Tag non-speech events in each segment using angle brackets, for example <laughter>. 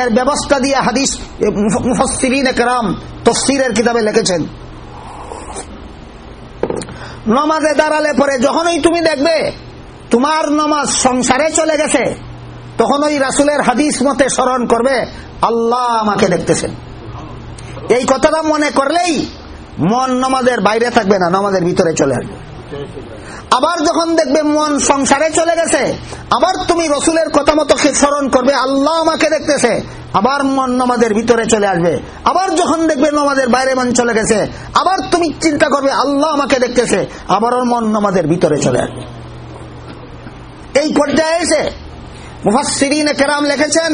এর ব্যবস্থা দিয়ে হাদিস মুফসিরিন একরাম তফসিরের কিতাবে লিখেছেন। নমাজে দাঁড়ালে পরে যখনই তুমি দেখবে তোমার নমাজ সংসারে চলে গেছে তখন ওই রাসুলের হাদিস মতে স্মরণ করবে, আল্লাহ আমাকে দেখতেছেন। এই কথাটা মনে করলেই মন নমাজের বাইরে থাকবে না, নমাজের ভিতরে চলে আসবে। আবার যখন দেখবে মন সংসারে চলে গেছে, আবার তুমি রসুলের কথা মতো স্মরণ করবে, আল্লাহ আমাকে দেখতেছে, আবার মন নমাজের ভিতরে চলে আসবে, আবার যখন দেখবে নমাজের বাইরে মন চলে গেছে, আবার তুমি চিন্তা করবে, আল্লাহ আমাকে দেখতেছে আবার মন নমাজের ভিতরে চলে আসবে। এই পর্যায়ে এসে মুফাসিরিন কেরাম লিখেছেন,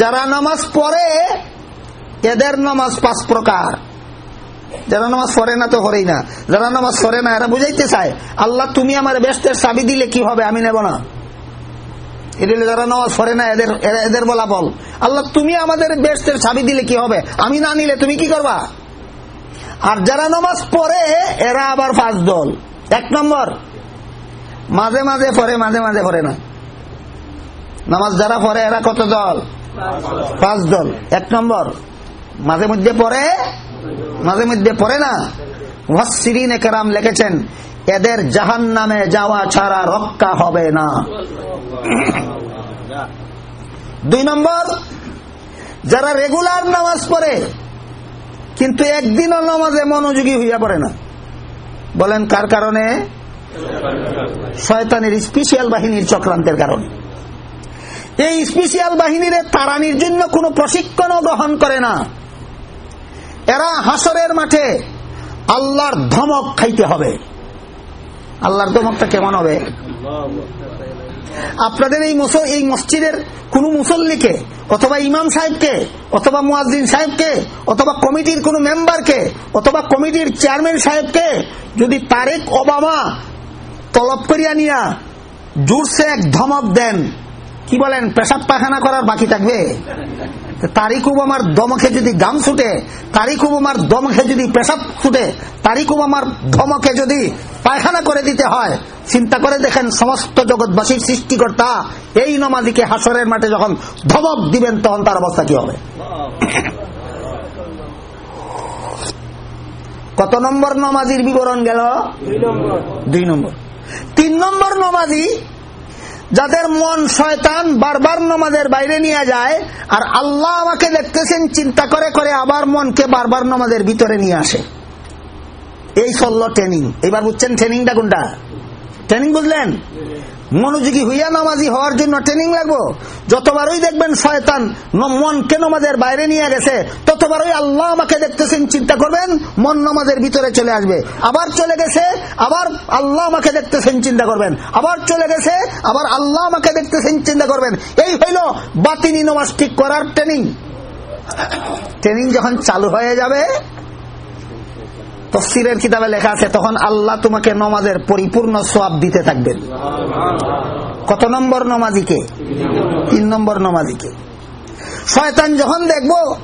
যারা নামাজ পড়ে, এদের নামাজ পাঁচ প্রকার। যারা নামাজ পড়ে না তো হরেই না। যারা নামাজ পড়ে না, এরা বুঝাইতে চায়, আল্লাহ, তুমি আমার ব্যস্তের চাবি দিলে কি হবে? আমি নেব না। যারা নামাজ পড়ে না, এদের এদের বলা বল। আল্লাহ, তুমি আমাদের ব্যস্তের দিলে কি হবে? আমি না নিলে তুমি কি করবা? আর যারা নামাজ পড়ে, এরা আবার পাঁচ দল। এক নম্বর, মাঝে মাঝে পড়ে, মাঝে মাঝে পড়ে না। নামাজ যারা পড়ে, এরা কত দল? পাঁচ দল। এক নম্বর, মাঝে মধ্যে পড়ে মাঝে মধ্যে পড়ে না? ওয়াসিরিন একরাম লিখেছেন, এদের জাহান নামে যাওয়া ছাড়া রক্ষা হবে না। দুই নম্বর, যারা রেগুলার নামাজ পড়ে, কিন্তু একদিনও নামাজে মনোযোগী হইয়া পড়ে না। বলেন কার কারণে? শয়তানের স্পেশিয়াল বাহিনীর চক্রান্তের কারণে। এই স্পেশিয়াল বাহিনীর তারানির জন্য কোনো প্রশিক্ষণও গ্রহণ করে না। এরা হাসরের মাঠে আল্লাহর ধমক খাইতে হবে। আল্লাহর ধমকটা কেমন হবে? আপনাদের এই মুসল এই মসজিদের কোন মুসল্লিকে অথবা ইমাম সাহেবকে অথবা মুয়াজ্জিন সাহেবকে অথবা কমিটির কোন মেম্বারকে অথবা কমিটির চেয়ারম্যান সাহেবকে যদি তারেক ওবামা তলব করিয়া নিয়া জোরসে এক ধমক দেন কি বলেন, পেশাব পায়খানা করার বাকি থাকবে? তারিক আমার দমকে যদি গাম ছুটে তারিক আমার দমকে যদি পেশাব ছুটে তারিক আমার ধমকে যদি পায়খানা করে দিতে হয়, চিন্তা করে দেখেন সমস্ত জগৎবাসীর সৃষ্টিকর্তা এই নমাজিকে হাসরের মাঠে যখন ধমক দিবেন, তখন তার অবস্থা কি হবে? কত নম্বর নমাজির বিবরণ গেল? দুই নম্বর। তিন নম্বর নমাজি যাদের মন শয়তান বারবার নমাজের বাইরে নিয়ে যায়, আর আল্লাহ আমাকে দেখতেছেন, চিন্তা করে করে আবার মনকে বারবার নমাজের ভিতরে নিয়ে আসে। এই চলল ট্রেনিং এবার বুঝছেন ট্রেনিংটা কোনটা? ট্রেনিং বুঝলেন? মনোযোগী হইয়া নামাজি হওয়ার জন্য ট্রেনিং লাগবো। যতবারই দেখবেন শয়তান মন মনকে নমাজের বাইরে নিয়ে গেছে, ততবারই আল্লাহ আমাকে দেখতেছেন, চিন্তা করবেন, মন নমাজের ভিতরে চলে আসবে। আবার চলে গেছে, আবার আল্লাহ আমাকে দেখতেছেন, চিন্তা করবেন। আবার চলে গেছে, আবার আল্লাহ আমাকে দেখতেছেন, চিন্তা করবেন। এই হইল বাতিনি নমাজ ঠিক করার ট্রেনিং ট্রেনিং যখন চালু হয়ে যাবে তফসিরের কিতাবে লেখা আছে, তখন আল্লাহ তোমাকে নমাজের পরিপূর্ণ সোয়াব দিতে থাকবেন। কত নম্বর নমাজিকে? তিন নম্বর নমাজিকে। শয়তান যখন দেখব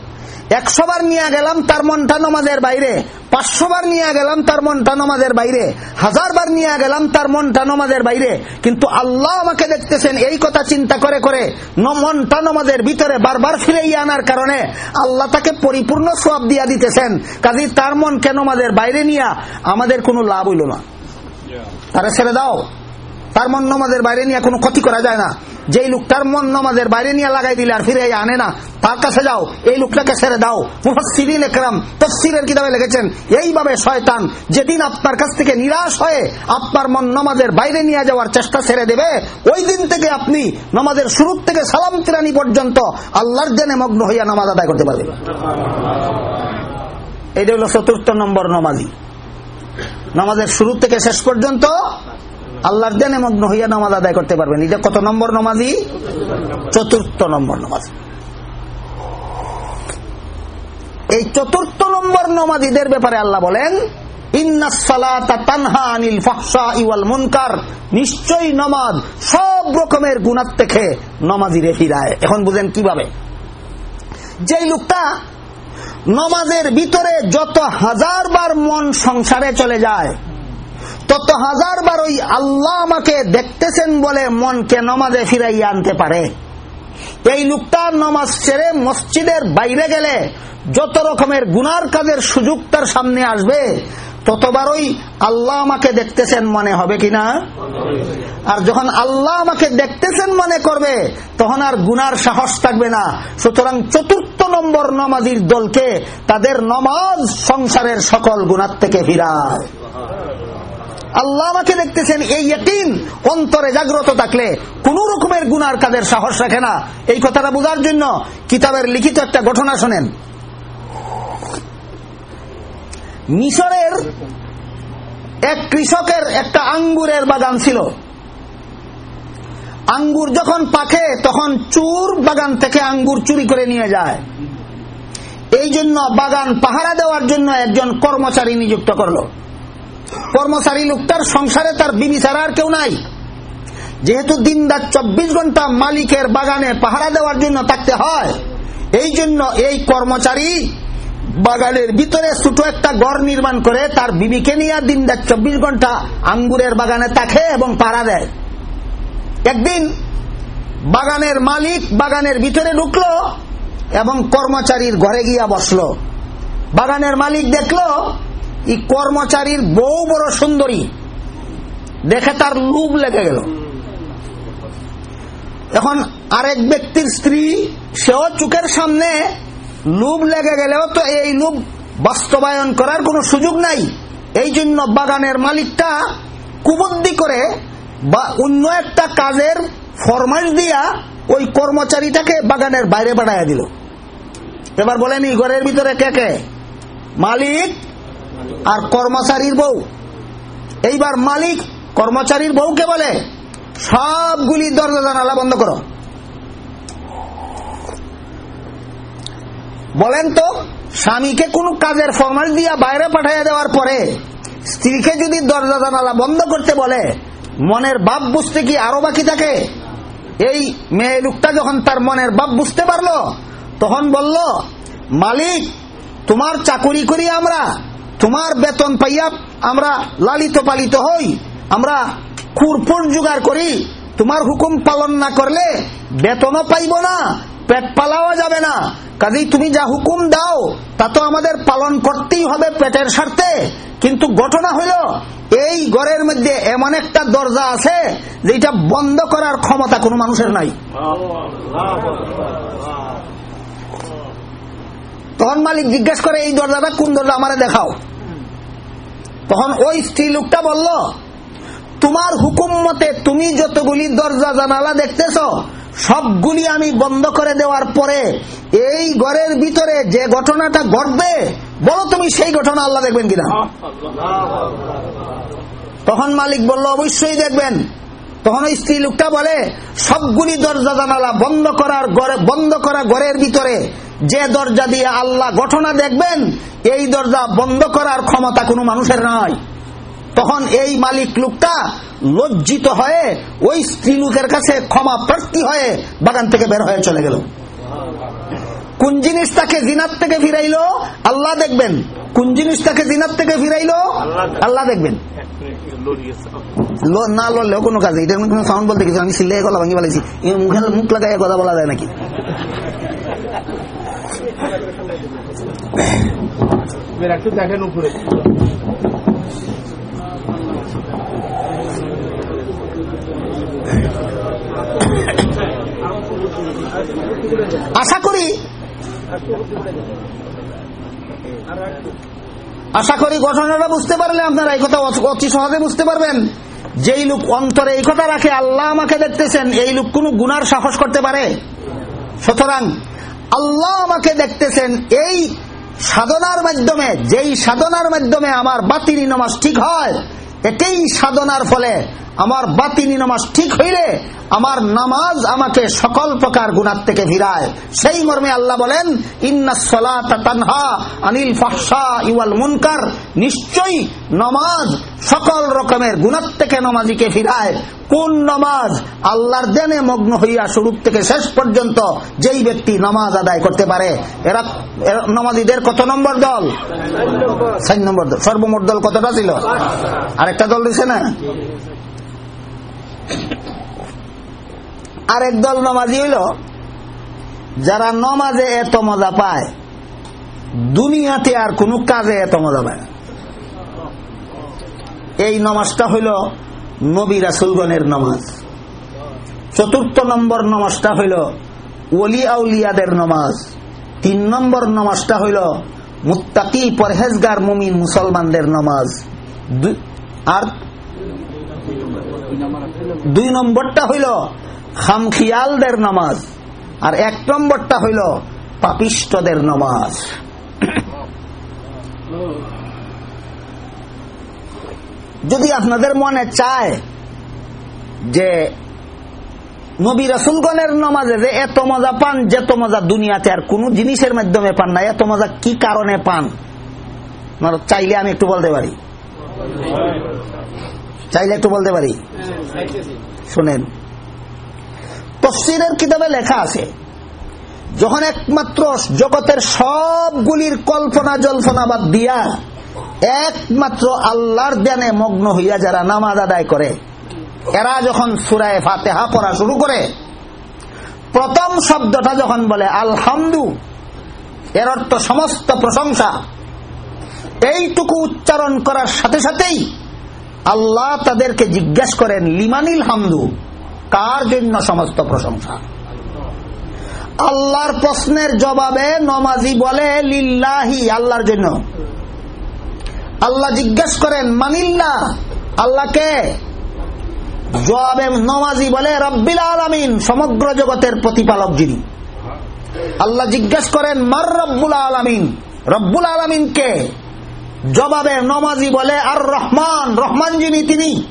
একশো বার নিয়ে গেলাম, তার মনটা নমাজের বাইরে। পাঁচশো বার নিয়ে গেলাম, তার মনটা নমাজের বাইরে। হাজার বার নিয়ে গেলাম, তার মনটা নমাজের বাইরে। কিন্তু আল্লাহ আমাকে দেখতেছেন, এই কথা চিন্তা করে করে মনটা নমাজের ভিতরে বারবার ফিরে আনার কারণে আল্লাহ তাকে পরিপূর্ণ সব দিয়া দিতেছেন। কাজে, তার মনকে নমাজের বাইরে নিয়ে? আমাদের কোনো লাভ হইল না। তারা ছেড়ে দাও। তার মন নমাজের বাইরে নিয়ে কোনো ক্ষতি করা যায় না। যেই লোকটার মন নমাজের বাইরে নিয়ে লাগাই দিলে আর ফিরে আনে না, তার কাছে যাও, এই লোকটাকে ছেড়ে দাও। মুফসিরিন তফসিরের কিতাবে লিখেছেন, এইভাবে শয়তান যেদিন আপনার কাছ থেকে নিরাশ হয়ে আপনার মন নমাজের বাইরে নিয়ে যাওয়ার চেষ্টা ছেড়ে দেবে, ওই দিন থেকে আপনি নমাজের শুরু থেকে সালাম তিরানি পর্যন্ত আল্লাহর জেনে মগ্ন হইয়া নামাজ আদায় করতে পারবেন। এটা হলো চতুর্থ নম্বর নমাজি। নামাজের শুরু থেকে শেষ পর্যন্ত আল্লাহর দেনে মগ্ন হইয়া নামাজ আদায় করতে পারবেন। এটা কত নম্বর নমাজি? চতুর্থ নম্বর নমাজ। এই চতুর্থ নম্বর নমাজিদের ব্যাপারে আল্লাহ বলেন সব রকমের ফিরায়। এখন বুঝেন কীভাবে? যে লোকটা নমাজের ভিতরে যত হাজার বার মন সংসারে চলে যায় তত হাজার বার ওই আল্লাহ আমাকে দেখতেছেন বলে মনকে নমাজে ফিরাইয়া আনতে পারে। এই লোকটা নমাজ ছেড়ে মসজিদের বাইরে গেলে যত রকমের গুনার কাজের সুযোগ তার সামনে আসবে ততবারই আল্লাহ আমাকে দেখতেছেন মনে হবে কিনা আর যখন আল্লাহ আমাকে দেখতেছেন মনে করবে, তখন আর গুনার সাহস থাকবে না। সুতরাং চতুর্থ নম্বর নমাজির দলকে তাদের নমাজ সংসারের সকল গুণার থেকে ফিরায়। আল্লাহ আমাকে দেখতেছেন, এই একদিন অন্তরে জাগ্রত থাকলে কোন রকমের গুনার কাজের সাহস রাখে না। এই কথাটা বোঝার জন্য কিতাবের লিখিত একটা ঘটনা শোনেন। মিশরের এক কৃষকের একটা আঙ্গুরের বাগান ছিল। আঙ্গুর যখন পাকে, তখন চুর বাগান থেকে আঙ্গুর চুরি করে নিয়ে যায়। এই জন্য বাগান পাহারা দেওয়ার জন্য একজন কর্মচারী নিযুক্ত করল। কর্মচারী লোকটার সংসারে তার বিবি ছাড়া আর কেউ নাই। যেহেতু দিন চব্বিশ ঘণ্টা মালিকের বাগানে পাহারা দেওয়ার জন্য থাকতে হয়, এই জন্য এই কর্মচারী বাগানের ভিতরে ছোট একটা গড় নির্মাণ করে তার বিবিকে নিয়ে দিন চব্বিশ ঘণ্টা আঙ্গুরের বাগানে থাকে এবং পাহারা দেয়। একদিন বাগানের মালিক বাগানের ভিতরে ঢুকলো এবং কর্মচারীর ঘরে গিয়া বসল। বাগানের মালিক দেখল এই কর্মচারীর বউ বড় সুন্দরী। দেখে তার লুব লেগে গেল। এখন আরেক ব্যক্তির স্ত্রী, সেও চোখের সামনে লুব লেগে গেলেও তো এই লুব বাস্তবায়ন করার কোনো সুযোগ নাই। এই জন্য বাগানের মালিকটা কুবুদ্ধি করে বা অন্য একটা কাজের ফরমাইশ দিয়া ওই কর্মচারীটাকে বাগানের বাইরে পাঠাইয়া দিল। এবার বলেনি ঘরের ভিতরে কে কে? মালিক আর কর্মচারীর বউ। এইবার মালিক কর্মচারীর বউকে বলে, সবগুলি দরজা জানালা বন্ধ করো। বলেন তো, স্বামীকে কোন কাজের ফরমাল দিয়া বাইরে পাঠাইয়া দেওয়ার পরে, স্ত্রীকে যদি দরজা জানালা বন্ধ করতে বলে, মনের বাপ বুঝতে কি আরও বাকি থাকে? এই মেয়ে লোকটা যখন তার মনের বাপ বুঝতে পারল, তখন বলল, মালিক, তোমার চাকুরি করি আমরা। তোমার বেতন পাইয়া আমরা লালিত পালিত হই, আমরা খুরপুর জোগাড় করি, তোমার হুকুম পালন না করলে বেতনও পাইব না, পেট পালাও যাবে না। কাজেই তুমি যা হুকুম দাও, তা তো আমাদের পালন করতেই হবে পেটের স্বার্থে। কিন্তু ঘটনা হইল, এই ঘরের মধ্যে এমন একটা দরজা আছে যেটা বন্ধ করার ক্ষমতা কোনো মানুষের নাই। তখন মালিক জিজ্ঞেস করে, এই দরজাটা কোন দরজা? আমারে দেখাও। তখন ওই স্ত্রী লোকটা বলল, তোমার হুকুম মতে তুমি যতগুলি দরজা জানালা দেখতেছ, সবগুলি আমি বন্ধ করে দেওয়ার পরে এই ঘরের ভিতরে যে ঘটনাটা ঘটবে, বলো তুমি সেই ঘটনা আল্লাহ দেখবেন কিনা? তখন মালিক বলল, অবশ্যই দেখবেন। তখন ওই স্ত্রী লোকটা বলে, সবগুলি দরজা জানালা বন্ধ করার বন্ধ করা ঘরের ভিতরে যে দরজা দিয়ে আল্লাহ ঘটনা দেখবেন, এই দরজা বন্ধ করার ক্ষমতা কোনো মানুষের নয় তখন এই মালিক লোকটা লজ্জিত হয়ে ওই স্ত্রী লোকের কাছে ক্ষমা প্রার্থী হয়ে বাগান থেকে বের হয়ে চলে গেল। কোন জিনিস তাকে জিনার থেকে ফিরাইলো? আল্লাহ দেখবেন। কোন জিনিস তাকে জিনার থেকে ফিরাইলো? আল্লাহ দেখবেন। না লড়লেও কোনো কাজ এটা সাউন্ড বলতে কিছু আমি সিল্লাই গলা ভাঙি বলেছি মুখে মুখ লাগাই কথা বলা যায় নাকি? দেখেন উপরে। আশা করি। আশা করি ঘটনাটা বুঝতে পারলে আপনারা এই কথা অতি সহজে বুঝতে পারবেন। যেই লোক অন্তরে এই কথা রাখে, আল্লাহ আমাকে দেখতেছেন, এই লোক কোন গুনার সাহস করতে পারে? সুতরাং আল্লাহ আমাকে দেখতেছেন, এই সাধনার মাধ্যমে, যেই সাধনার মাধ্যমে আমার বাতিনি নমাজ ঠিক হয় এটাই সাধনার ফলে আমার বাতিনি নামাজ ঠিক হইলে আমার নামাজ আমাকে সকল প্রকার গুণার থেকে ফিরায়। সেই মর্মে আল্লাহ বলেন আনিল ইওয়াল মুনকার। নিশ্চয়ই নমাজ সকল রকমের গুণার থেকে নমাজিকে ফিরায়। কোন নমাজ আল্লাহর দেনে মগ্ন হইয়া শুরু থেকে শেষ পর্যন্ত যেই ব্যক্তি নমাজ আদায় করতে পারে, এরা নমাজিদের কত নম্বর দল? সাইন নম্বর দল। সর্বমোট দল কতটা ছিল? আরেকটা দল দিছে না? আরেক দল নমাজি হইল, যারা নমাজে এত মজা পায়, দুনিয়াতে আর কোন কাজে এত মজা পায় এই নমাজটা হইল নবী রাসুলগণের নমাজ। চতুর্থ নম্বর নমাজটা হইল ওলি আউলিয়াদের নমাজ। তিন নম্বর নমাজটা হইল মুত্তাকি পরহেজগার মুমিন মুসলমানদের নমাজ। আর দুই নম্বরটা হইল খামখিয়ালদের নামাজ, আর এক নম্বরটা হইল পাপিষ্টদের নামাজ। যদি আপনাদের মনে চায় যে নবী রাসুলগণের নমাজে যে এত মজা পান, যেত মজা দুনিয়াতে আর কোন জিনিসের মাধ্যমে পান না, এত মজা কি কারণে পান? চাইলে আমি একটু বলতে পারি। চাইলে একটু বলতে পারি? শুনেন। তফসিরের কিতাবে লেখা আছে, যখন একমাত্র জগতের সবগুলির কল্পনা জল্পনা বাদ দিয়া একমাত্র আল্লাহর ধ্যানে মগ্ন হইয়া যারা নামাজ আদায় করে, এরা যখন সুরায় ফাতেহা পড়া শুরু করে, প্রথম শব্দটা যখন বলে আলহামদু, এর অর্থ সমস্ত প্রশংসা, এইটুকু উচ্চারণ করার সাথে সাথেই আল্লাহ তাদেরকে জিজ্ঞেস করেন, লিমানিল হামদু, কার জন্য সমস্ত প্রশংসা? আল্লাহর প্রশ্নের জবাবে নমাজি বলে, লিল্লাহি, আল্লাহর জন্য। আল্লাহ জিজ্ঞেস করেন, মানিল্লা আল্লাহকে জবাবে নমাজি বলে, রব্বিল আলমিন, সমগ্র জগতের প্রতিপালক যিনি। আল্লাহ জিজ্ঞেস করেন, মার রব্বুল আলমিন, রব্বুল আলমিনকে জবাবে নমাজি বলে, আর রহমান রহমান যিনি তিনি।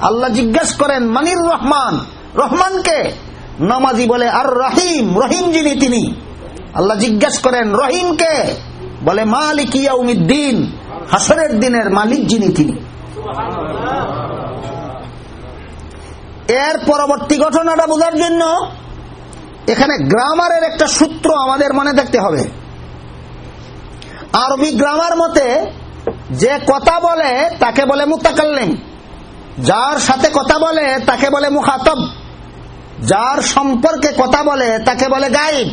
আল্লাহ জিজ্ঞেস করেন, মানির রহমান রহমানকে নমাজি বলে, আর রহিম রহিম যিনি তিনি। আল্লাহ জিজ্ঞেস করেন রহিমকে বলে, মালিক ইয়াউমিদ্দিন, হাসরের দিনের মালিক যিনি তিনি। এর পরবর্তী ঘটনাটা বোঝার জন্য এখানে গ্রামারের একটা সূত্র আমাদের মনে দেখতে হবে। আরবি গ্রামার মতে, যে কথা বলে তাকে বলে মুতাকাল্লিম। যার সাথে কথা বলে তাকে বলে মুখাতব। যার সম্পর্কে কথা বলে তাকে বলে গাইড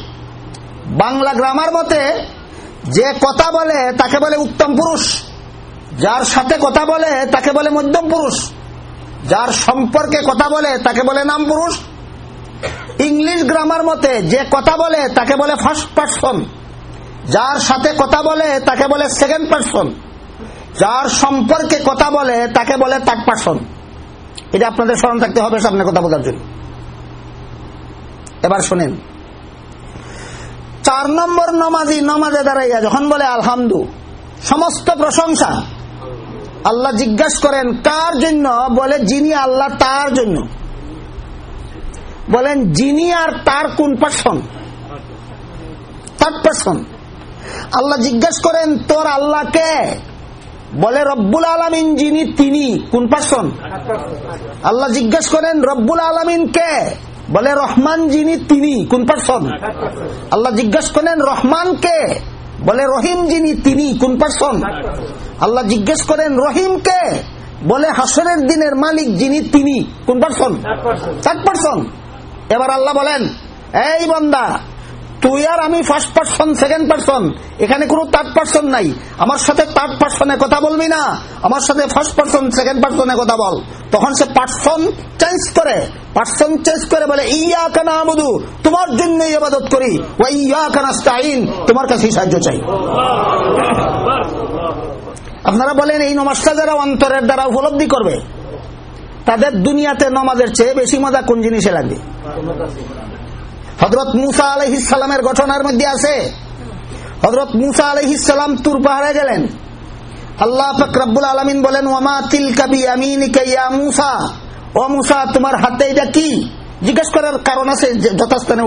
বাংলা গ্রামার মতে, যে কথা বলে তাকে বলে উত্তম পুরুষ। যার সাথে কথা বলে তাকে বলে মধ্যম পুরুষ। যার সম্পর্কে কথা বলে তাকে বলে নাম পুরুষ। ইংলিশ গ্রামার মতে, যে কথা বলে তাকে বলে ফার্স্ট পার্সন। যার সাথে কথা বলে, তাকে বলে সেকেন্ড পার্সন যার সম্পর্কে কথা বলে, তাকে বলে থার্ড পার্সন এটা আপনাদের স্মরণ থাকতে হবে সামনে কথা বলার জন্য। এবার শোনেন। চার নম্বর নমাজি নমাজে দাঁড়াইয়া যখন বলে, আলহামদু সমস্ত প্রশংসা। আল্লাহ জিজ্ঞাসা করেন, কার জন্য? বলে, যিনি আল্লাহ তার জন্য। বলেন, যিনি আর তার কোন পার্সন থার্ড পার্সন আল্লাহ জিজ্ঞাসা করেন, তোর আল্লাহকে বলে, রব্বুল আলমিন যিনি তিনি। কোন পার্সন আল্লাহ জিজ্ঞাসা করেন, রব্বুল আলমিন কে? বলে, রহমান যিনি তিনি। কোন পার্সন আল্লাহ জিজ্ঞাসা করেন, রহমান কে? বলে, রহিম যিনি তিনি। কোন পার্সন আল্লাহ জিজ্ঞেস করেন, রহিম কে? বলে, হাসরের দিনের মালিক যিনি তিনি। কোন পার্সন থার্ড পার্সন এবার আল্লাহ বলেন, এই বন্দা তুই আর আমি ফার্স্ট পার্সন সেকেন্ড পার্সন এখানে কোনো থার্ড পার্সন নাই। আমার সাথে থার্ড পার্সনে কথা বলবি না। আমার সাথে ফার্স্ট পার্সন সেকেন্ড পার্সনে কথা বল। তখন সে পার্সন চেঞ্জ করে। পার্সন চেঞ্জ করে বলে ইয়া কানা আমুদু তোমার জন্য ইবাদত করি। ও ইয়া কানা স্টাইন তোমার কাছেই সাহায্য চাই। আপনারা বলেন, এই নমাজটা যারা অন্তরের দ্বারা উপলব্ধি করবে, তাদের দুনিয়াতে নমাজের চেয়ে বেশি মজা কোন জিনিসে লাগবে হজরত মুসা আলহিসামের ঘটনার মধ্যে আছে। হজরত মুসা আলহিসাম তুর পাহাড়ে গেলেন। আল্লাহ ফকরাবুল আলমিন বলেন ওমা তিল কাবি আমিন মুসা? ও মুসা, তোমার হাতে এটা কি? জিজ্ঞেস করার কারণ আছে যথাস্থানে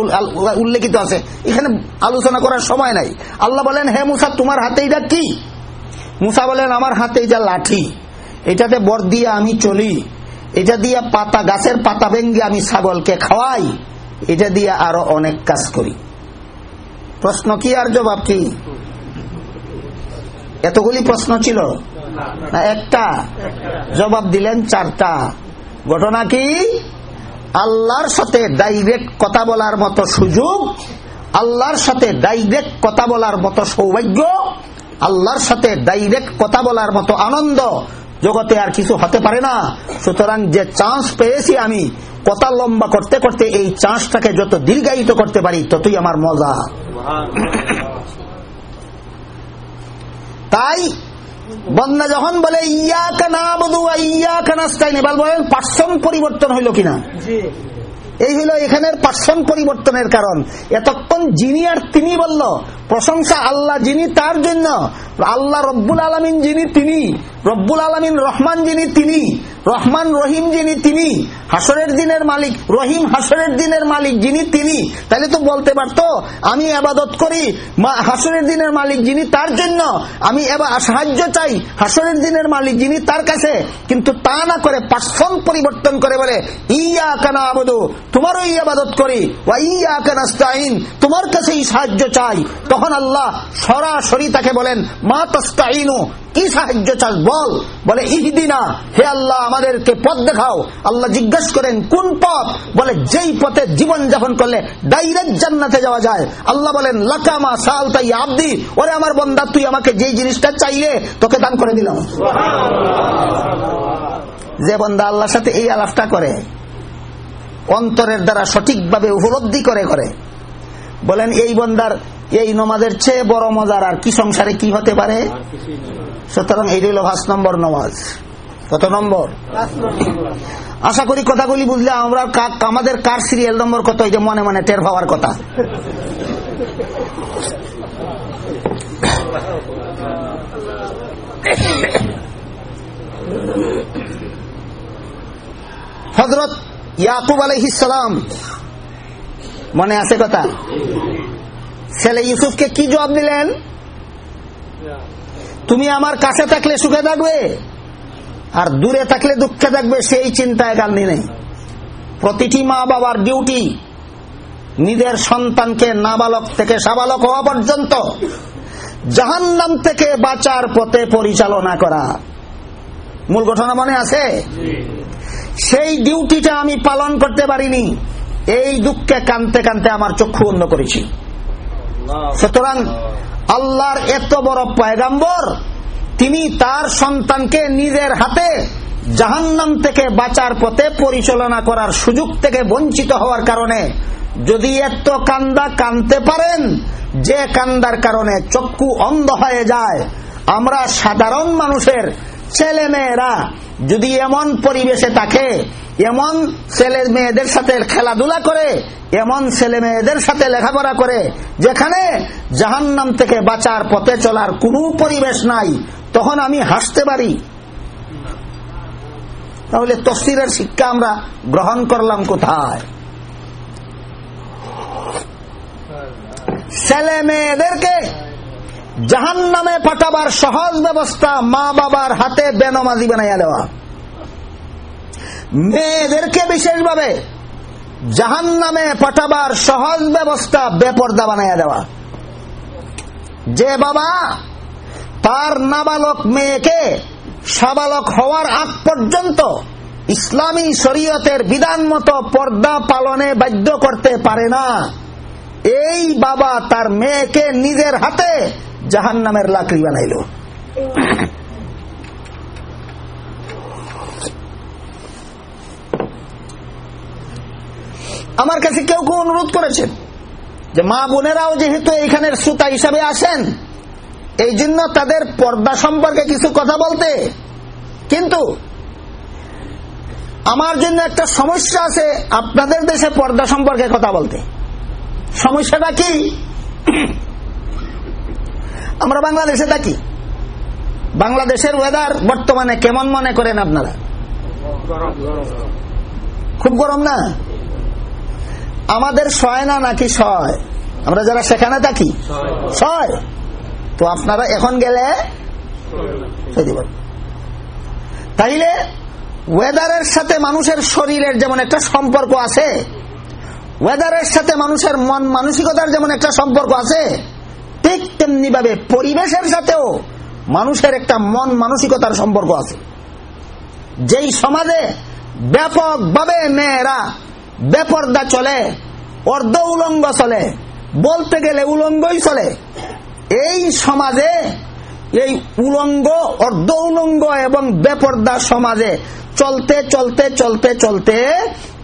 উল্লেখিত আছে। এখানে আলোচনা করার সময় নাই। আল্লাহ বলেন, হে মুসা, তোমার হাতে এটা কি? মুসা বলেন, আমার হাতে এটা লাঠি। এটাতে বর দিয়ে আমি চলি। এটা দিয়ে পাতা, গাছের পাতা ভেঙ্গে আমি ছাগলকে খাওয়াই। এটা দিয়ে আরও অনেক কাজ করি। প্রশ্ন কি আর জবাব কি? এতগুলি প্রশ্ন ছিল? না, একটা। জবাব দিলেন চারটা। ঘটনা কি? আল্লাহর সাথে ডাইরেক্ট কথা বলার মতো সুযোগ, আল্লাহর সাথে ডাইরেক্ট কথা বলার মতো সৌভাগ্য, আল্লাহর সাথে ডাইরেক্ট কথা বলার মতো আনন্দ জগতে আর কিছু হতে পারে না। সুতরাং যে চান্স পেয়েছি আমি, কথা লম্বা করতে করতে এই চান্সটাকে যত দীর্ঘায়িত করতে পারি, ততই আমার মজা। তাই বন্যা যখন বলে ইয়া কানা বধু ইয়া কানাস্তাইন এবার বলেন পার্সন পরিবর্তন হইল কিনা? এই হইল এখানের পার্সন পরিবর্তনের কারণ। এতক্ষণ যিনি আর তিনি বলল, প্রশংসা আল্লাহ যিনি তার জন্য। আল্লাহ রব্বুল আলমিন যিনি তিনি, রব্বুল আলমিন রহমান যিনি তিনি। রহমান রহিম যিনি তিনি, হাসরের দিনের মালিক, রহিম হাসরের দিনের মালিক যিনি তিনি তাহলে তো বলতে পারতো, আমি আবাদত করি হাসরের দিনের মালিক যিনি তার জন্য, আমি এবার সাহায্য চাই হাসরের দিনের মালিক যিনি তার কাছে, কিন্তু তা না করে পার্সন পরিবর্তন করে বলে ইয়া কানা আবদু তোমারও ই আবাদত করি, ওয়া ইয়া কানাস্তাইন তোমার কাছেই সাহায্য চাই। তখন আল্লাহ সরাসরি তাকে বলেন, মা তস্তাইনু কি সাহায্য চাস বল? বলে ইহদিনা হে আল্লাহ আমাদেরকে পথ দেখাও। আল্লাহ জিজ্ঞেস করেন কোন পথ? বলে যেই পথে জীবন যাপন করলে ডাইরেক্ট জান্নাতে যাওয়া যায়। আল্লাহ বলেন লাকামা সাল তাই আবদি। ওরে আমার বন্দা তুই আমাকে যেই জিনিসটা চাইলে তোকে দান করে দিলাম। যে বন্দা আল্লাহর সাথে এই আলাপটা করে অন্তরের দ্বারা সঠিকভাবে উপলব্ধি করে করে। বলেন এই বন্দার এই নমাজের চেয়ে বড় মজার আর কি সংসারে কি হতে পারে? সুতরাং এই রইল পাঁচ নম্বর নমাজ। কত নম্বর? আশা করি কথাগুলি বুঝলে আমরা আমাদের কার সিরিয়াল নম্বর কত? এই যে মনে মনে টের পাওয়ার কথা। হজরত ইয়াকুব আলহিসাম মনে আছে কথা? ছেলে ইউসুফকে কি জবাব দিলেন? তুমি আমার কাছে থাকলে সুখে থাকবে, আর দূরে থাকলে দুঃখে থাকবে, সেই চিন্তায় গান্ধী নেই। প্রতিটি মা বাবার ডিউটি নিজের সন্তানকে নাবালক থেকে সাবালক হওয়া পর্যন্ত জাহান্নাম থেকে বাঁচার পথে পরিচালনা করা। মূল ঘটনা মনে আছে? সেই ডিউটিটা আমি পালন করতে পারিনি। এই দুঃখে কানতে কানতে আমার চক্ষু অন্য করেছি। সুতরাং আল্লাহর এত বড় পয়গাম্বর, তিনি তার সন্তানকে নিজের হাতে জাহান্নাম থেকে বাঁচার পথে পরিচালনা করার সুযোগ থেকে বঞ্চিত হওয়ার কারণে যদি এত কান্দা কানতে পারেন, যে কান্দার কারণে চক্ষু অন্ধ হয়ে যায়, আমরা সাধারণ মানুষের ছেলে মেয়েরা যদি এমন পরিবেশে থাকে এমন ছেলে মেয়েদের সাথে খেলাধুলা করে, এমন ছেলে মেয়েদের সাথে লেখাপড়া করে, যেখানে জাহান্নাম থেকে বাঁচার পথে চলার কোনো পরিবেশ নাই, তখন আমি হাসতে পারি। তাহলে তফসিরের শিক্ষা আমরা গ্রহণ করলাম কোথায়? ছেলে মেয়েদেরকে জাহান নামে পাঠাবার সহজ ব্যবস্থা মা বাবার হাতে বেনমাজি বানাইয়া দেওয়া। মেয়েদেরকে বিশেষভাবে জাহান নামে পাঠাবার সহজ ব্যবস্থা বেপর্দা বানাইয়া দেওয়া। যে বাবা তার নাবালক মেয়েকে সাবালক হওয়ার আগ পর্যন্ত ইসলামী শরীয়তের বিধান মতো পর্দা পালনে বাধ্য করতে পারে না। এই বাবা তার মেয়েকে নিজের হাতে জাহান নামের লাকড়ি বানাইল। আমার কাছে কেউ কেউ অনুরোধ করেছেন যে মা বোনেরাও যেহেতু এইখানের শ্রোতা হিসাবে আসেন, এই জন্য তাদের পর্দা সম্পর্কে কিছু কথা বলতে। কিন্তু আমার জন্য একটা সমস্যা আছে আপনাদের দেশে পর্দা সম্পর্কে কথা বলতে। সমস্যাটা কি? আমরা বাংলাদেশে থাকি। বাংলাদেশের ওয়েদার বর্তমানে কেমন মনে করেন আপনারা? খুব গরম না? আমাদের সয় না নাকি সয় আমরা যারা সেখানে থাকি? সয় তো আপনারা এখন গেলে তাইলে ওয়েদারের সাথে মানুষের শরীরের যেমন একটা সম্পর্ক আছে ওয়েদারের সাথে মানুষের মন মানসিকতার যেমন একটা সম্পর্ক আছে, ঠিক তেমনি ভাবে পরিবেশের সাথেও মানুষের একটা মন মানসিকতার সম্পর্ক আছে। যেই সমাজে ব্যাপকভাবে মেয়েরা বেপর্দা চলে, অর্ধ উলঙ্গ চলে, বলতে গেলে উলঙ্গই চলে। এই সমাজে, এই উলঙ্গ, অর্ধ উলঙ্গ এবং বেপর্দা সমাজে চলতে চলতে চলতে চলতে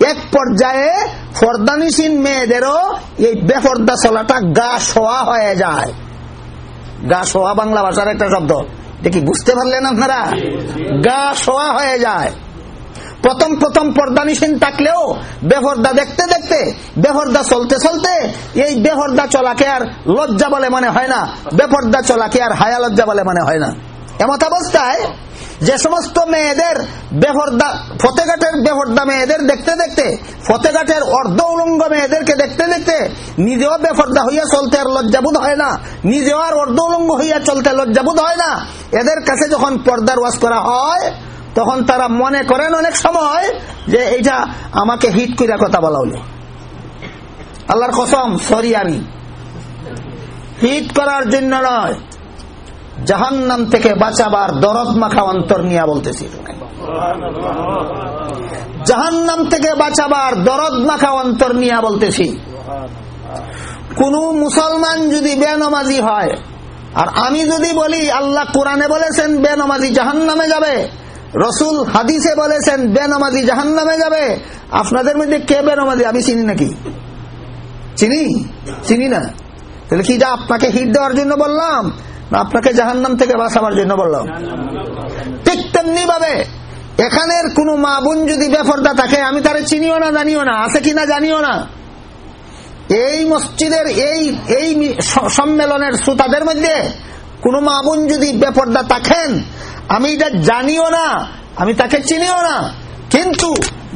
এক পর্যায়ে ফর্দানিসীন মেয়েদেরও এই বেপর্দা চলাটা গা শোয়া হয়ে যায়। গা শোয়া বাংলা ভাষার একটা শব্দ। দেখি বুঝতে পারলেন আপনারা? গা শোয়া হয়ে যায়। প্রথম প্রথম পর্দা পর্দানিসীন থাকলেও বেহরদা দেখতে দেখতে, বেহরদা চলতে চলতে এই বেহরদা চলাকে আর লজ্জা বলে মনে হয় না, বেপর্দা চলাকে আর হায়া লজ্জা বলে মনে হয় না। এমত অবস্থায় যে সমস্ত মেয়েদের বেহরদা, ফতেঘাটের বেহরদা মেয়েদের দেখতে দেখতে, ফতেঘাটের অর্ধ উলঙ্গ মেয়েদেরকে দেখতে দেখতে নিজেও বেফর্দা হইয়া চলতে আর লজ্জাবোধ হয় না, নিজেও আর অর্ধ উলঙ্গ হইয়া চলতে লজ্জাবোধ হয় না। এদের কাছে যখন পর্দার ওয়াজ করা হয় তখন তারা মনে করেন অনেক সময় যে এইটা আমাকে হিট করিয়া কথা বলা হলো। আল্লাহর কসম সরি আমি। হিট করার জন্য নয়, জাহান্নাম থেকে বাঁচাবার দরদ মাখা অন্তর নিয়ে বলতেছি। জাহান্নাম থেকে বাঁচাবার দরদ মাখা অন্তর নিয়ে বলতেছি। কোন মুসলমান যদি বেনমাজি হয়, আর আমি যদি বলি আল্লাহ কোরআনে বলেছেন, বেনমাজি জাহান্নামে যাবে রসুল হাদিসে বলেছেন, বেনমাজি জাহান্নামে যাবে। আপনাদের মধ্যে কে বেনমাজি? আমি চিনি নাকি? চিনি? চিনি না। তাহলে কি যা আপনাকে হিট দেওয়ার জন্য বললাম, না আপনাকে জাহান্নাম থেকে বাঁচাবার জন্য বললাম? ঠিক তেমনি ভাবে, এখানের কোন মা বোন যদি বেফরদা থাকে, আমি তারে চিনিও না, জানিও না। আছে কিনা জানিও না। এই মসজিদের এই এই সম্মেলনের শ্রোতাদের মধ্যে কোন মা বোন যদি বেপর্দা থাকেন আমি এটা জানিও না, আমি তাকে চিনিও না। কিন্তু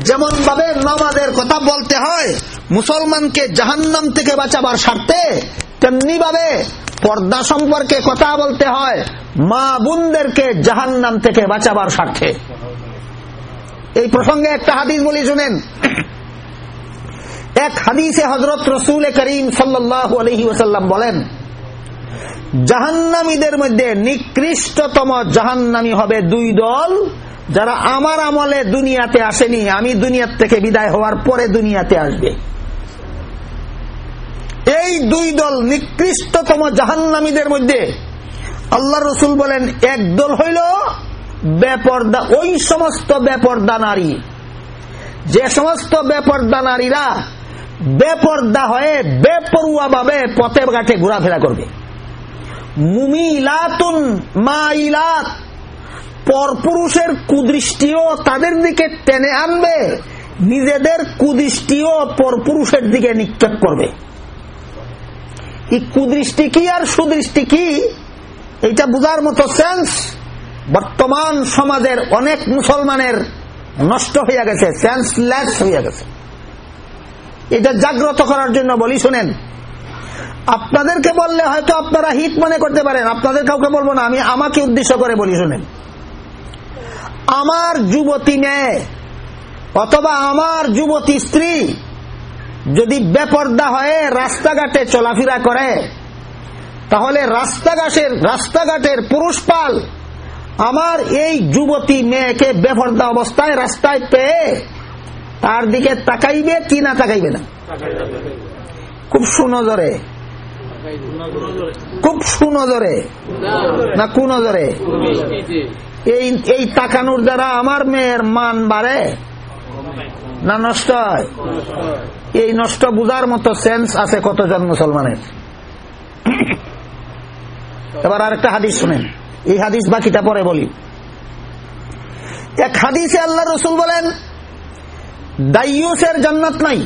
যেমন ভাবে নমাজের কথা বলতে হয়, মুসলমানকে জাহান্নাম থেকে বাঁচাবার স্বার্থে তেমনি ভাবে পর্দা সম্পর্কে কথা বলতে হয় মা বোনদেরকে জাহান্নাম থেকে বাঁচাবার স্বার্থে। এই প্রসঙ্গে একটা হাদিস বলি, শুনেন। এক হাদিসে হজরত রসুল করিম সাল্লাহ আলহি ওসাল্লাম বলেন জাহান্নামীদের মধ্যে নিকৃষ্টতম জাহান্নামী হবে দুই দল। যারা আমার আমলে দুনিয়াতে আসেনি, আমি দুনিয়ার থেকে বিদায় হওয়ার পরে দুনিয়াতে আসবে। এই দুই দল নিকৃষ্টতম জাহান্নামীদের মধ্যে আল্লাহ রসুল বলেন, এক দল হইল বেপর্দা, ওই সমস্ত বেপর্দা নারী। যে সমস্ত বেপর্দা নারীরা বেপর্দা হয়ে বেপরুয়া ভাবে পথে ঘাটে ঘোরাফেরা করবে। মুমিলাতুন মাইলাত। পরপুরুষের কুদৃষ্টিও তাদের দিকে টেনে আনবে, নিজেদের কুদৃষ্টিও পরপুরুষের দিকে নিক্ষেপ করবে। এই কুদৃষ্টি কি আর সুদৃষ্টি কি? এইটা বুঝার মতো সেন্স বর্তমান সমাজের অনেক মুসলমানের নষ্ট হইয়া গেছে সেন্সলেস হইয়া গেছে। এটা জাগ্রত করার জন্য বলি, শুনেন আপনাদেরকে বললে হয়তো আপনারা হিত মনে করতে পারেন, আপনাদের কাউকে বলব না, আমি আমাকে উদ্দেশ্য করে বলি, শুনেন। আমার যুবতী মেয়ে অথবা আমার যুবতী স্ত্রী যদি বেপর্দা হয়ে রাস্তাঘাটে চলাফেরা করে, তাহলে রাস্তাঘাটের রাস্তাঘাটের পুরুষ পাল আমার এই যুবতী মেয়েকে বেপর্দা অবস্থায় রাস্তায় পেয়ে তার দিকে তাকাইবে কি না তাকাইবে না? খুব সুনজরে খুব সুনজরে। না কুনজরে? এই এই তাকানোর দ্বারা আমার মেয়ের মান বাড়ে? না নষ্ট এই নষ্ট বুঝার মতো সেন্স আছে কতজন মুসলমানের? এবার আরেকটা হাদিস শুনেন। এই হাদিস বাকিটা পরে বলি। এক হাদিসে আল্লাহ রসুল বলেন, দাইয়ুসের জান্নাত নাই।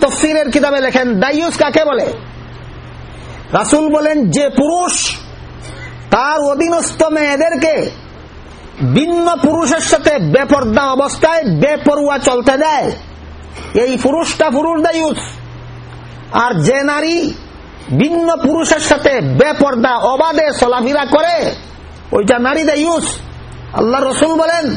তফসিরের কিতাবে লেখেন কাকে বলে? রাসুল বলেন, যে পুরুষ তার অধীনস্থ মেয়েদেরকে ভিন্ন পুরুষের সাথে বেপর্দা অবস্থায় বেপরুয়া চলতে দেয়। এই পুরুষটা পুরুষ দায়ুস। আর যে নারী ভিন্ন পুরুষের সাথে বেপর্দা অবাধে চলাফেরা করে, ওইটা নারী দায়ুস। আল্লাহ রসুল বলেন,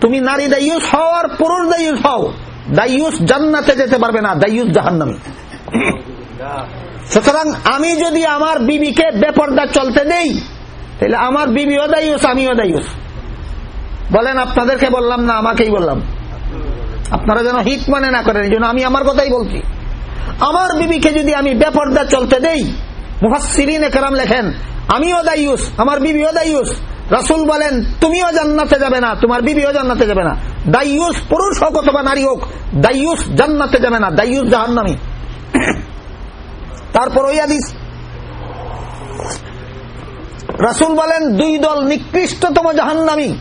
তুমি নারী দায়ুস হও আর পুরুষ দায়ুস হও। দায়ুস জান্নাতে যেতে পারবে না দায়ুস জাহান্নামী। সুতরাং আমি যদি আমার বিবিকে বেপর্দা চলতে দেই, তাহলে আমার বিবিও দায়ুস আমিও দায়ুস বলেন, আপনাদেরকে বললাম না, আমাকেই বললাম। আপনারা যেন হিট মানে না করেন, এই জন্য আমি আমার কথাই বলছি। আমার বিবিকে যদি আমি বেপর্দা চলতে দেই মুহাসিরিন একরাম লেখেন, আমিও দায়ুস আমার বিবিও দায়ুস রাসুল বলেন, তুমিও জান্নাতে যাবে না, তোমার বিবিও জান্নাতে যাবে না। দায়ুস পুরুষ হোক অথবা নারী হোক, দায়ুস জান্নাতে যাবে না, দায়ুস জাহান্নামী। <clears throat> তারপর ওই আদিস রাসুল বলেন, দুই দল নিকৃষ্টতম জাহান্নামী।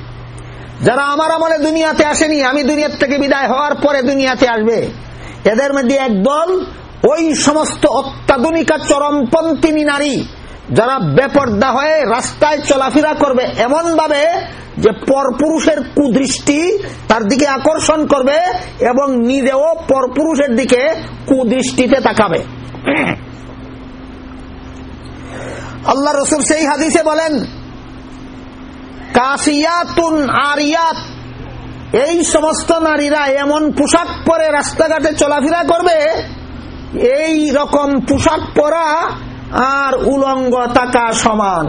যারা আমার আমলে দুনিয়াতে আসেনি, আমি দুনিয়ার থেকে বিদায় হওয়ার পরে দুনিয়াতে আসবে। এদের মধ্যে একদল ওই সমস্ত অত্যাধুনিকা চরমপন্থী নারী। যারা বেপর্দা হয়ে রাস্তায় চলাফেরা করবে এমন ভাবে যে পরপুরুষের কুদৃষ্টি তার দিকে আকর্ষণ করবে এবং নিজেও পরপুরুষের দিকে কুদৃষ্টিতে তাকাবে। আল্লাহ রসুল সেই হাদিসে বলেন, কাসিয়াতুন আরিয়াত এই সমস্ত নারীরা এমন পোশাক পরে রাস্তাঘাটে চলাফেরা করবে, এই রকম পোশাক পরা আর উলঙ্গ থাকা সমান।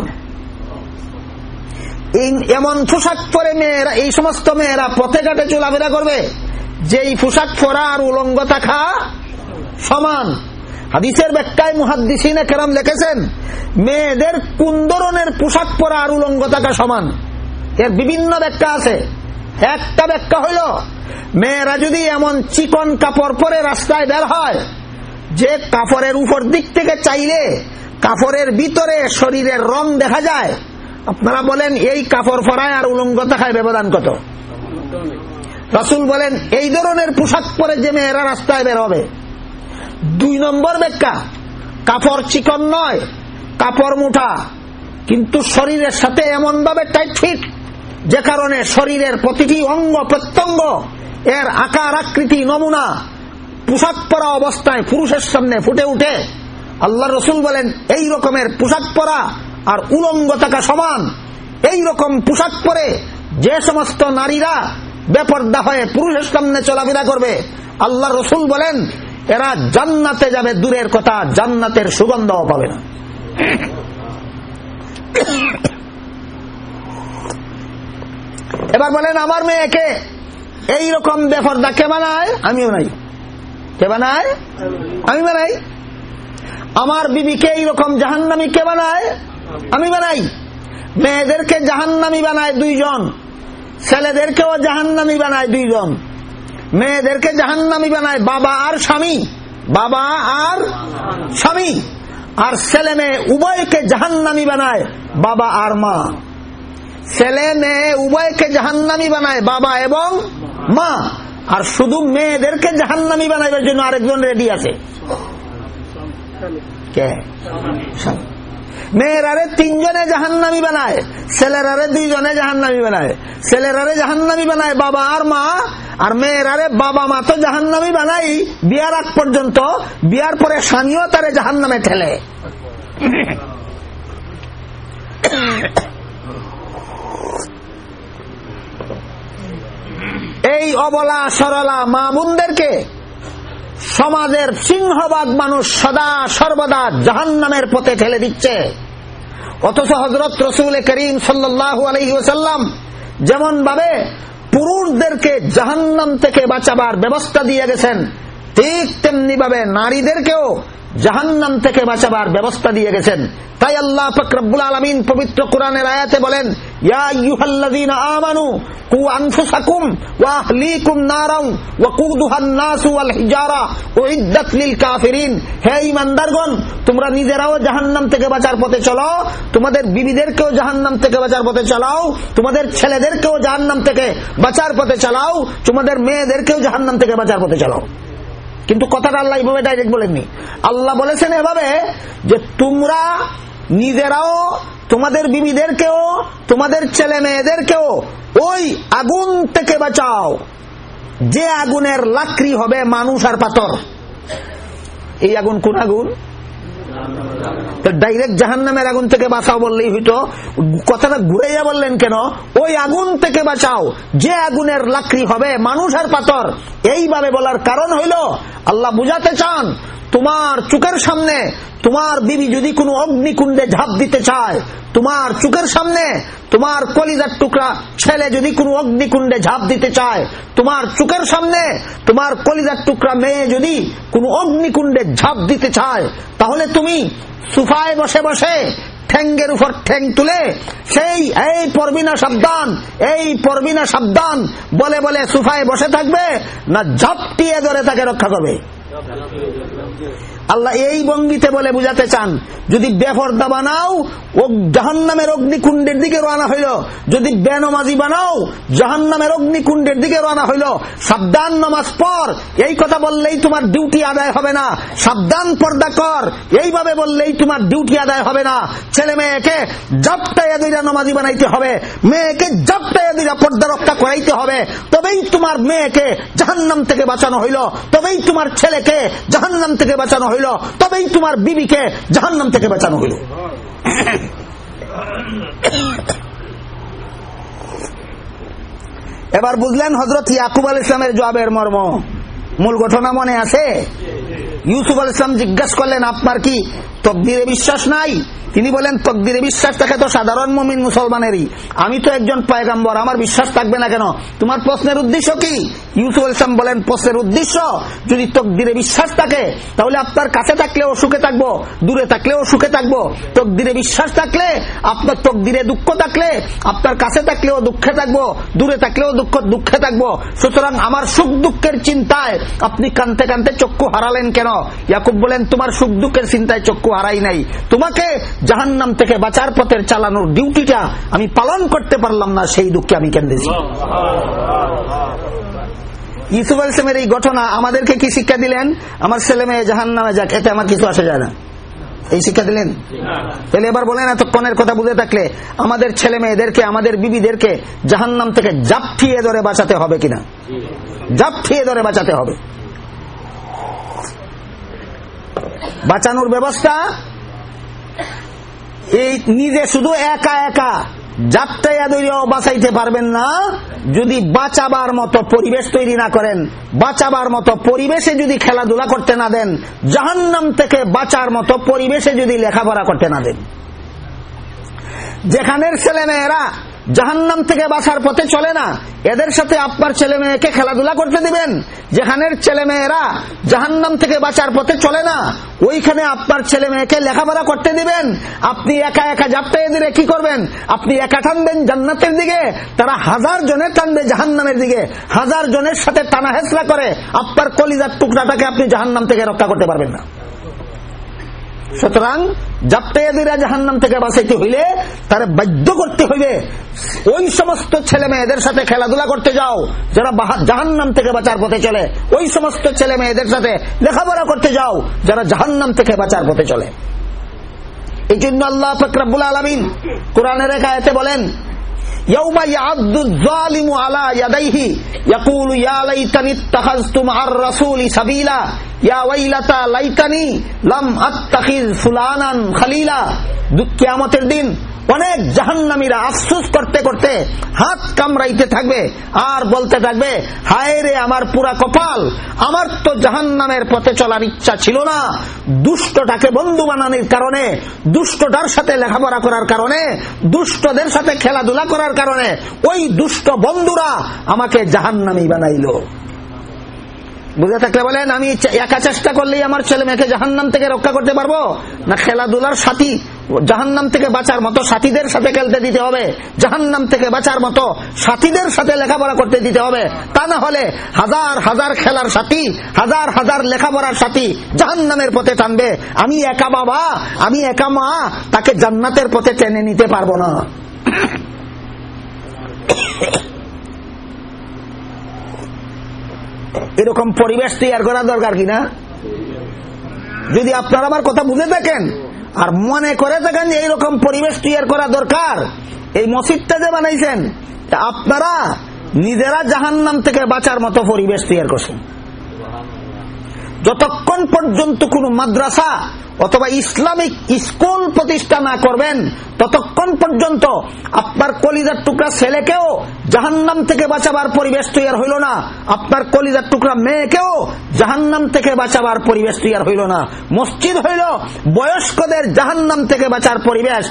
এমন পোশাক পরে মেয়েরা, এই সমস্ত মেয়েরা পথে ঘাটে চলাফেরা করবে? যেই পোশাক পরা আর উলঙ্গ থাকা সমান। হাদিসের ব্যাখ্যায় মুহাদ্দিসিনে কেরাম লিখেছেন, মেয়েদের কোন ধরনের পোশাক পরা আর উলঙ্গ থাকা সমান। এর বিভিন্ন ব্যাখ্যা আছে। একটা ব্যাখ্যা হইল মেয়েরা যদি এমন চিকন কাপড় পরে রাস্তায় বের হয় যে কাপড়ের উপর দিক থেকে চাইলে কাপড়ের ভিতরে শরীরের রং দেখা যায়। আপনারা বলেন, এই কাপড় পরায় আর উলঙ্গ থাকায় ব্যবধান কত? রাসুল বলেন, এই ধরনের পোশাক পরে যে মেয়েরা রাস্তায় বের হবে। দুই নম্বর ব্যাখ্যা কাপড় চিকন নয়, কাপড় মুঠা কিন্তু শরীরের সাথে এমন ভাবে টাইট ফিট যে কারণে শরীরের প্রতিটি অঙ্গ প্রত্যঙ্গ এর আকার আকৃতি নমুনা। পোশাক পরা অবস্থায় পুরুষের সামনে ফুটে উঠে, আল্লাহ রসুল বলেন, এই রকমের পোশাক পরা আর উলঙ্গ থাকা সমান। এই রকম পোশাক পরে যে সমস্ত নারীরা বেপর্দা হয়ে পুরুষের সামনে চলাফেরা করবে, আল্লাহ রসুল বলেন, এরা জান্নাতে যাবে, দূরের কথা জান্নাতের সুগন্ধও পাবে না। এবার বলেন, আমার মেয়েকে এই রকম বেফর্দা কে বানায় আমিও নাই। কে বানায়? আমি বানাই। আমার বিবিকে এইরকম জাহান্নামি কে বানায়? আমি বানাই। মেয়েদেরকে জাহান্নামি বানায় দুইজন। ছেলেদেরকেও জাহান্নামি বানায় দুইজন। মেয়েদেরকে জাহান্নামি বানায় বাবা আর স্বামী। বাবা আর স্বামী। আর ছেলে মেয়ে উভয়কে জাহান্নামি বানায় বাবা আর মা। ছেলে মেয়ে উভয়কে জাহান্নামি বানায় বাবা এবং মা। আর শুধু মেয়েদেরকে জাহান্নামি বানাইবার জন্য আরেকজন রেডি আছে। কে? মেয়েরারে তিনজনে জাহান্নামি বানায়, ছেলেরারে দুইজনে জাহান্নামি বানায়, ছেলেরারে জাহান্নামি বানায় বাবা আর মা, আর মেয়েরারে বাবা মা তো জাহান্নামি বানাই, বিয়ার আগ পর্যন্ত, বিয়ার পরে স্বামীও তারে জাহান্নামে ঠেলে। এই অবলা, সরলা মা বোনদেরকে সমাজের সিংহবাগ মানুষ সদা সর্বদা জাহান নামের পথে ঠেলে দিচ্ছে। অথচ হজরত রসুল করিম আলহিসাল্লাম যেমন ভাবে পুরুষদেরকে জাহান্নাম থেকে বাঁচাবার ব্যবস্থা দিয়ে গেছেন, ঠিক তেমনি ভাবে নারীদেরকেও জাহান্নাম থেকে বাঁচাবার ব্যবস্থা দিয়ে গেছেন। তাই আল্লাহ ফকরবুল আলমিন পবিত্র কোরআনের আয়াতে বলেন তোমরা নিজেরাও জাহান্নাম থেকে বাঁচার পথে তোমাদের বিবিদেরকেও জাহান্নাম থেকে বাঁচার পথে চালাও, তোমাদের ছেলেদেরকেও জাহান্নাম থেকে বাঁচার পথে চালাও, তোমাদের মেয়েদেরকেও জাহান্নাম থেকে বাঁচার পথে চালাও। কিন্তু কথাটা আল্লাহ এইভাবে ডাইরেক্ট বলেননি। আল্লাহ বলেছেন এভাবে যে তোমরা নিজেরাও তোমাদের বিবিদেরকেও, তোমাদের ছেলে মেয়েদেরকেও ওই আগুন থেকে বাঁচাও। যে আগুনের লাকড়ি হবে মানুষ আর পাথর। এই আগুন কোন আগুন? ডাইরেক্ট জাহান নামের আগুন থেকে বাঁচাও বললেই হইতো। কথাটা ঘুরাইয়া বললেন কেন? ওই আগুন থেকে বাঁচাও। যে আগুনের লাকড়ি হবে মানুষের পাথর। এইভাবে বলার কারণ হইল, আল্লাহ বুঝাতে চান তোমার চুকের সামনে তোমার বিবি যদি কোনো অগ্নিকুণ্ডে ঝাঁপ দিতে চায়, তোমার চুকের সামনে তোমার কলিজার টুকরা ছেলে যদি কোনো অগ্নিকুণ্ডে ঝাঁপ দিতে চায়, তোমার চোখের সামনে তোমার কলিজার টুকরা মেয়ে যদি কোনো অগ্নিকুণ্ডে ঝাঁপ দিতে চায়, তাহলে তুমি সুফায় বসে বসে ঠ্যাঙ্গের উপর ঠ্যাং তুলে সেই এই পরবিনা সাবধান, এই পরবিনা সাবধান বলে বলে সুফায় বসে থাকবে না ঝাপটিয়ে ধরে তাকে রক্ষা করবে। 要，不要，不要，不要。আল্লাহ এই ভঙ্গিতে বলে বুঝাতে চান, যদি বেফর্দা বানাও, ও জাহান নামের অগ্নিকুণ্ডের দিকে রানা হইল। যদি বেনমাজি বানাও জাহান নামের অগ্নিকুণ্ডের দিকে রানা হইল। সাবধান নামাজ পর এই কথা বললেই তোমার ডিউটি আদায় হবে না। সাবধান পর্দা কর, এইভাবে বললেই তোমার ডিউটি আদায় হবে না। ছেলে মেয়েকে জাপটাইয়া দুইটা নমাজি বানাইতে হবে, মেয়েকে জাপটাইয়া দুইটা পর্দা রক্ষা করাইতে হবে। তবেই তোমার মেয়েকে জাহান্নাম থেকে বাঁচানো হইল, তবেই তোমার ছেলেকে জাহান্নাম থেকে বাঁচানো হইল, তবেই তোমার বিবিকে জাহান্নাম থেকে বাঁচানো হইল। এবার বুঝলেন হজরত ইয়াকুব আল ইসলামের জবাবের মর্ম। মূল ঘটনা মনে আছে? ইউসুফ আল ইসলাম জিজ্ঞাসা করলেন, আপনার কি তকদিরে বিশ্বাস নাই? তিনি বলেন তকদিরে বিশ্বাস থাকে তো সাধারণ মমিন মুসলমানেরই। আমি তো একজন পয়গাম্বর, আমার বিশ্বাস থাকবে না কেন? তোমার প্রশ্নের উদ্দেশ্য কি? ইউসুফ ইসলাম বলেন, প্রশ্নের উদ্দেশ্য, যদি তকদিরে বিশ্বাস থাকে, তাহলে আপনার কাছে থাকলেও সুখে থাকব, দূরে থাকলেও সুখে থাকব। তকদিরে বিশ্বাস থাকলে, আপনার তকদিরে দুঃখ থাকলে, আপনার কাছে থাকলেও দুঃখে থাকব, দূরে থাকলেও দুঃখ, দুঃখে থাকব। সুতরাং আমার সুখ দুঃখের চিন্তায় আপনি কানতে কানতে চক্ষু হারালেন কেন? ইয়াকুব বলেন, তোমার সুখ দুঃখের চিন্তায় চক্ষু হারাই নাই। তোমাকে জাহান্নাম থেকে বাঁচার পথের চালানোর ডিউটিটা আমি পালন করতে পারলাম না, সেই দুঃখে আমি কেন্দ্রেছি। ইসুফ আল ইসলামের এই ঘটনা আমাদেরকে কি শিক্ষা দিলেন? আমার ছেলে মেয়ে জাহান নামে যাক, এতে আমার কিছু আসে যায় না। এই শিক্ষা দিলেন? তাহলে এবার বলেন এতক্ষণের কথা বুঝে থাকলে আমাদের ছেলে মেয়েদেরকে, আমাদের বিবিদেরকে জাহান্নাম থেকে জাপঠিয়ে ধরে বাঁচাতে হবে কিনা? জাপঠিয়ে ধরে বাঁচাতে হবে। বাঁচানোর ব্যবস্থা এই নিজে শুধু একা একা যাত্রাইয়া দৈরিয়াও বাঁচাইতে পারবেন না। যদি বাঁচাবার মতো পরিবেশ তৈরি না করেন, বাঁচাবার মতো পরিবেশে যদি খেলাধুলা করতে না দেন, জাহান্নাম থেকে বাঁচার মতো পরিবেশে যদি লেখাপড়া করতে না দেন। যেখানের ছেলে মেয়েরা জাহান্নাম থেকে বাঁচার পথে চলে না। এদের সাথে আপনার ছেলে মেয়েকে খেলাধুলা করতে দিবেন। যেখানের ছেলে মেয়েরা জাহান্নাম থেকে বাঁচার পথে চলে না, ওইখানে আপনার ছেলে মেয়েকে লেখাপড়া করতে দিবেন। আপনি একা একা জাপটাই দিলে কি করবেন? আপনি একা টানবেন জান্নাতের দিকে, তারা হাজার জনের টানবে জাহান্নামের দিকে। হাজার জনের সাথে টানা হেসলা করে, আপনার কলিজার টুকরাটাকে আপনি জাহান্নাম থেকে রক্ষা করতে পারবেন না। সুতরাং যাত্রায়াদিরা জাহান্নাম থেকে বাঁচাইতে হইলে তারা বাধ্য করতে হইবে। ওই সমস্ত ছেলে মেয়েদের সাথে খেলাধুলা করতে যাও, যারা জাহান্নাম থেকে বাঁচার পথে চলে। ওই সমস্ত ছেলে মেয়েদের সাথে লেখাপড়া করতে যাও, যারা জাহান্নাম থেকে বাঁচার পথে চলে। এই জন্য আল্লাহ ফকরাবুল আলমিন কোরআনের একায়তে বলেন يوم يعض الظالم على يديه يقول يا ليتني اتخذت مع الرسول سبيلا يا ويلتا ليتني لم اتخذ فلانا خليلا কিয়ামতের দিন অনেক জাহান্নামীরা আফসুস করতে করতে হাত কামড়াইতে থাকবে, আর বলতে থাকবে, হায় রে আমার পুরা কপাল, আমার তো জাহান্নামের পথে চলার ইচ্ছা ছিল না। দুষ্টটাকে বন্ধু বানানোর কারণে, দুষ্টটার সাথে লেখাপড়া করার কারণে, দুষ্টদের সাথে খেলাধুলা করার কারণে, ওই দুষ্ট বন্ধুরা আমাকে জাহান্নামী বানাইল। বুঝে থাকলে বলেন, আমি একা চেষ্টা করলেই আমার ছেলে মেয়েকে জাহান্নাম থেকে রক্ষা করতে পারব? না খেলাধুলার সাথী জাহান্নাম থেকে বাঁচার মতো সাথীদের সাথে খেলতে দিতে হবে। জাহান্নাম থেকে বাঁচার মতো সাথীদের সাথে লেখাপড়া করতে দিতে হবে। তা না হলে হাজার হাজার খেলার সাথী, হাজার হাজার লেখাপড়ার সাথী জাহান্নামের পথে টানবে। আমি একা বাবা, আমি একা মা, তাকে জান্নাতের পথে টেনে নিতে পারব না। এরকম পরিবেশ তৈরি করা দরকার কিনা যদি আপনারা আমার কথা বুঝে থাকেন আর মনে করে থাকেন যে এইরকম পরিবেশ তৈরি করা দরকার। এই মসজিদটা যে বানাইছেন আপনারা নিজেরা জাহান নাম থেকে বাঁচার মতো পরিবেশ তৈরি করছেন। যতক্ষণ পর্যন্ত কোন মাদ্রাসা অথবা ইসলামিক স্কুল প্রতিষ্ঠা না করবেন, ততক্ষণ পর্যন্ত আপনার কলিজার টুকরা ছেলেকেও জাহান্নাম থেকে বাঁচাবার পরিবেশ তৈরি হইল না। আপনার কলিজার টুকরা মেয়েকেও জাহান্নাম থেকে বাঁচাবার পরিবেশ তৈরি হইল না। মসজিদ হইল বয়স্কদের জাহান্নাম থেকে বাঁচার পরিবেশ,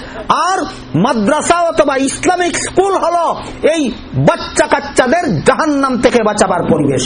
আর মাদ্রাসা অথবা ইসলামিক স্কুল হল এই বাচ্চা কাচ্চাদের জাহান্নাম থেকে বাঁচাবার পরিবেশ।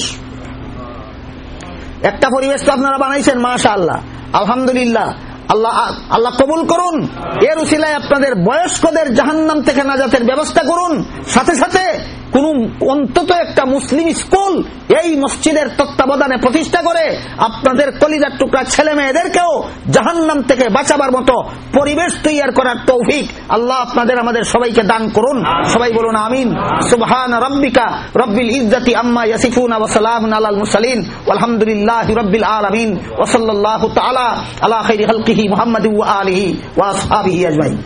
একটা পরিবেশ তো আপনারা বানাইছেন মাশা আল্লাহ আলহামদুলিল্লাহ, আল্লাহ আল্লাহ কবুল করুন। এর উচিলায় আপনাদের বয়স্কদের জাহান্নাম থেকে নাজাতের ব্যবস্থা করুন। সাথে সাথে কোন অন্তত একটা মুসলিম স্কুল এই মসজিদের তত্ত্বাবধানে প্রতিষ্ঠা করে আপনাদের কলিজার টুকরা ছেলে মেয়েদেরকেও জাহান্নাম থেকে বাঁচাবার মতো পরিবেশ তৈরি করার তৌফিক আল্লাহ আপনাদের, আমাদের সবাইকে দান করুন। সবাই বলুন আমিন। সুবহান রব্বিকা রব্বিল ইজ্জতি আম্মা ইয়াসিফুন ওয়া সালামুন আলাল মুরসালিন। আলহামদুলিল্লাহি রব্বিল আলামিন। ওয়া সাল্লাল্লাহু তাআলা আলা খাইরি খালকিহি মুহাম্মাদিন ওয়া আলিহি ওয়া আসহাবিহি আজমাইন।